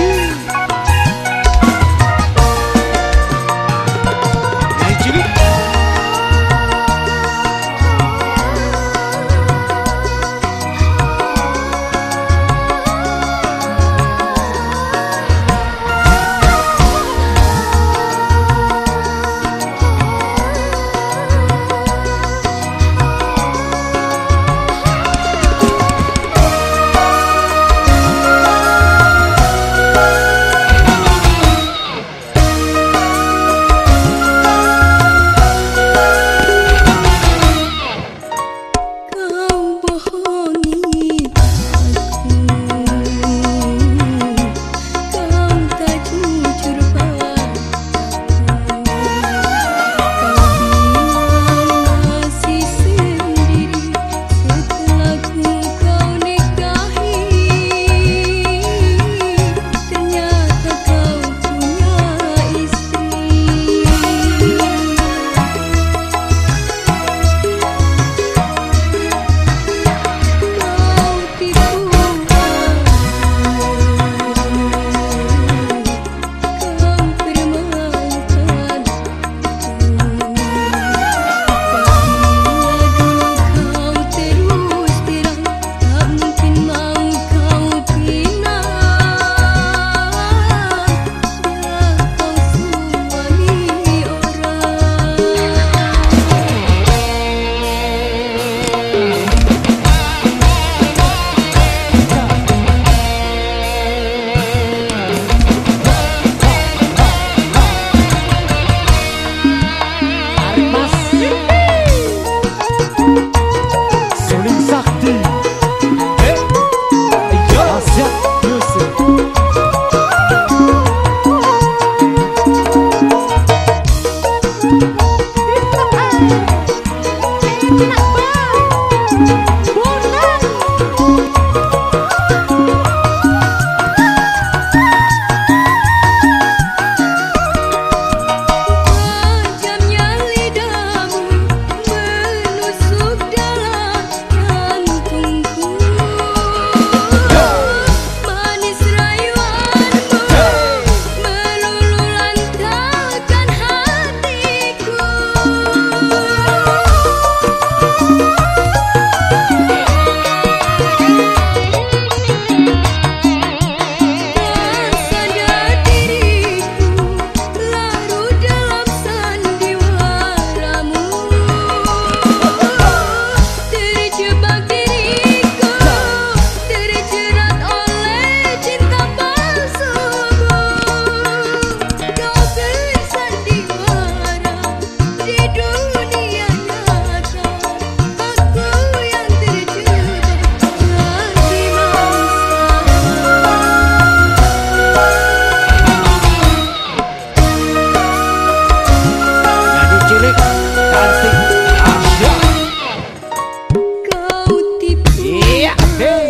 G. Yeah. Hey.